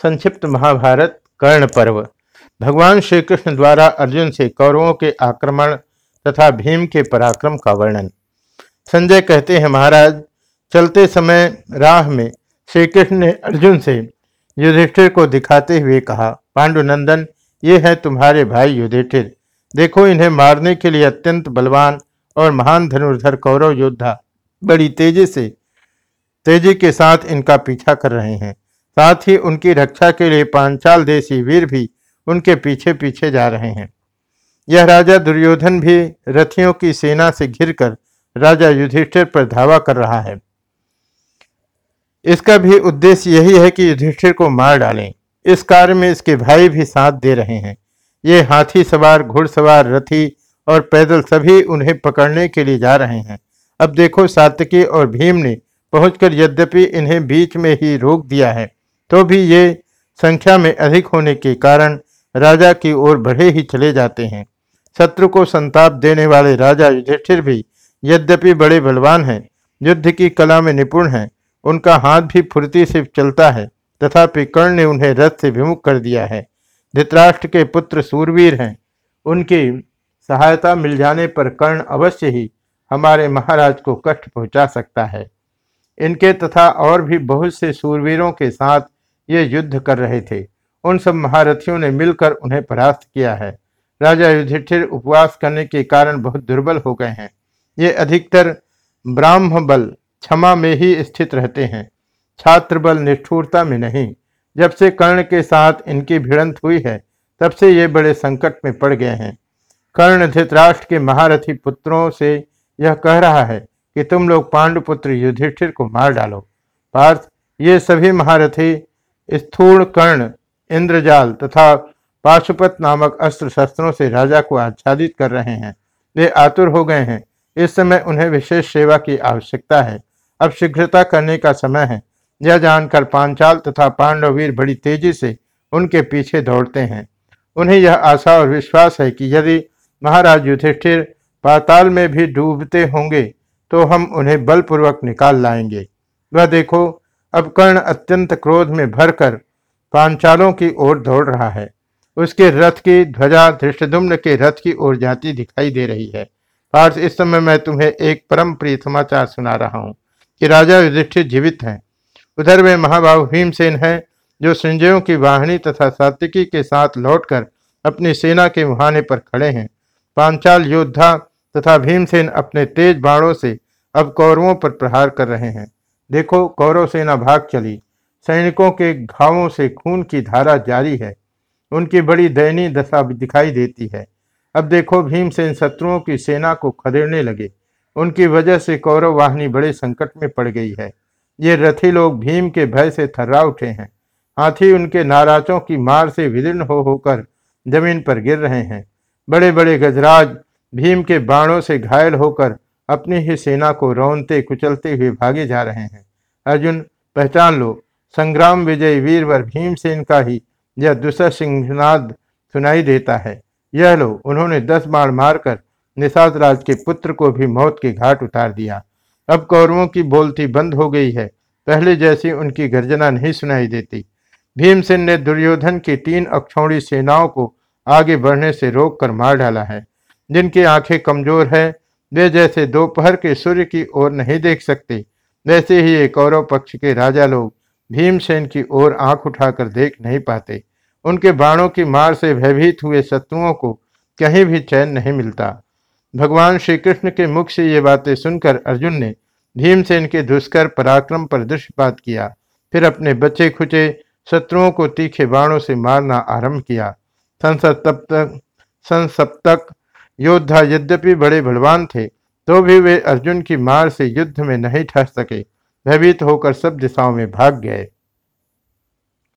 संक्षिप्त महाभारत कर्ण पर्व। भगवान श्री कृष्ण द्वारा अर्जुन से कौरवों के आक्रमण तथा भीम के पराक्रम का वर्णन। संजय कहते हैं, महाराज, चलते समय राह में श्री कृष्ण ने अर्जुन से युधिष्ठिर को दिखाते हुए कहा, पांडुनंदन, ये है तुम्हारे भाई युधिष्ठिर। देखो, इन्हें मारने के लिए अत्यंत बलवान और महान धनुर्धर कौरव योद्धा बड़ी तेज़ी से, तेज़ी के साथ इनका पीछा कर रहे हैं। साथ ही उनकी रक्षा के लिए पांचाल देशी वीर भी उनके पीछे पीछे जा रहे हैं। यह राजा दुर्योधन भी रथियों की सेना से घिरकर राजा युधिष्ठिर पर धावा कर रहा है। इसका भी उद्देश्य यही है कि युधिष्ठिर को मार डालें। इस कार्य में इसके भाई भी साथ दे रहे हैं। ये हाथी सवार घुड़सवार रथी और पैदल सभी उन्हें पकड़ने के लिए जा रहे हैं। अब देखो सातकी और भीम ने पहुंचकर यद्यपि इन्हें बीच में ही रोक दिया है। तो भी ये संख्या में अधिक होने के कारण राजा की ओर बढ़े ही चले जाते हैं। शत्रु को संताप देने वाले राजा युधिष्ठिर भी यद्यपि बड़े बलवान हैं, युद्ध की कला में निपुण हैं, उनका हाथ भी फुर्ती से चलता है, तथापि कर्ण ने उन्हें रथ से विमुख कर दिया है। धृतराष्ट्र के पुत्र सूरवीर हैं, उनकी सहायता मिल जाने पर कर्ण अवश्य ही हमारे महाराज को कष्ट पहुँचा सकता है। इनके तथा और भी बहुत से सूरवीरों के साथ ये युद्ध कर रहे थे। उन सब महारथियों ने मिलकर उन्हें परास्त किया है। राजा युधिष्ठिर उपवास करने के कारण बहुत दुर्बल हो गए हैं। ये अधिकतर ब्राह्म बल क्षमा में ही स्थित रहते हैं। छात्र बल निष्ठुरता में नहीं। जब से कर्ण के साथ इनकी भिड़ंत हुई है, तब से ये बड़े संकट में पड़ गए हैं। कर्ण धृतराष्ट्र के महारथी पुत्रों से यह कह रहा है कि तुम लोग पांडुपुत्र युधिष्ठिर को मार डालो। पार्थ, ये सभी महारथी स्थूल कर्ण, इंद्रजाल तथा पाशुपत नामक अस्त्र शस्त्रों से राजा को आच्छादित कर रहे हैं। वे आतुर हो गए हैं। इस समय उन्हें विशेष सेवा की आवश्यकता है। अब शीघ्रता करने का समय है। यह जानकर पांचाल तथा पांडवीर बड़ी तेज़ी से उनके पीछे दौड़ते हैं। उन्हें यह आशा और विश्वास है कि यदि महाराज युधिष्ठिर पाताल में भी डूबते होंगे तो हम उन्हें बलपूर्वक निकाल लाएँगे। वह देखो अब कर्ण अत्यंत क्रोध में भरकर पांचालों की ओर दौड़ रहा है। उसके रथ की ध्वजा धृष्टुम्न के रथ की ओर जाती दिखाई दे रही है। पार्थ इस समय मैं तुम्हें एक परम प्रिय समाचार सुना रहा हूँ कि राजा युधिष्ठिर जीवित हैं। उधर वे महाबाहु भीमसेन हैं, जो संजयों की वाहनी तथा सात्विकी के साथ लौटकर अपनी सेना के मुहाने पर खड़े हैं। पांचाल योद्धा तथा भीमसेन अपने तेज बाणों से अब कौरवों पर प्रहार कर रहे हैं। देखो कौरव सेना भाग चली। सैनिकों के घावों से खून की धारा जारी है। उनकी बड़ी दयनीय दशा दिखाई देती है। अब देखो भीमसेन शत्रुओं की सेना को खदेड़ने लगे। उनकी वजह से कौरव वाहिनी बड़े संकट में पड़ गई है। ये रथी लोग भीम के भय से थर्रा उठे हैं। हाथी उनके नाराजों की मार से विदीर्ण हो होकर ज़मीन पर गिर रहे हैं। बड़े बड़े गजराज भीम के बाणों से घायल होकर अपनी ही सेना को रौनते कुचलते हुए भागे जा रहे हैं। अर्जुन, पहचान लो, संग्राम विजय वीरवर भीमसेन का ही यह दूसरा सिंहनाद सुनाई देता है। यह लो, उन्होंने दस बाण मारकर निषाद राज के पुत्र को भी मौत के घाट उतार दिया। अब कौरवों की बोलती बंद हो गई है। पहले जैसी उनकी गर्जना नहीं सुनाई देती। भीमसेन ने दुर्योधन की तीन अक्षौड़ी सेनाओं को आगे बढ़ने से रोककर मार डाला है। जिनकी आँखें कमज़ोर है वे जैसे दोपहर के सूर्य की ओर नहीं देख सकते, वैसे ही ये कौरव पक्ष के राजा लोग भीमसेन की ओर आँख उठाकर देख नहीं पाते। उनके बाणों की मार से भयभीत हुए शत्रुओं को कहीं भी चैन नहीं मिलता। भगवान श्री कृष्ण के मुख से ये बातें सुनकर अर्जुन ने भीमसेन के दुष्कर पराक्रम पर दृष्टिपात किया, फिर अपने बच्चे खुचे शत्रुओं को तीखे बाणों से मारना आरंभ किया। संसप्तक संसप्तक योद्धा यद्यपि बड़े बलवान थे तो भी वे अर्जुन की मार से युद्ध में नहीं ठहर सके। भयभीत होकर सब दिशाओं में भाग गए।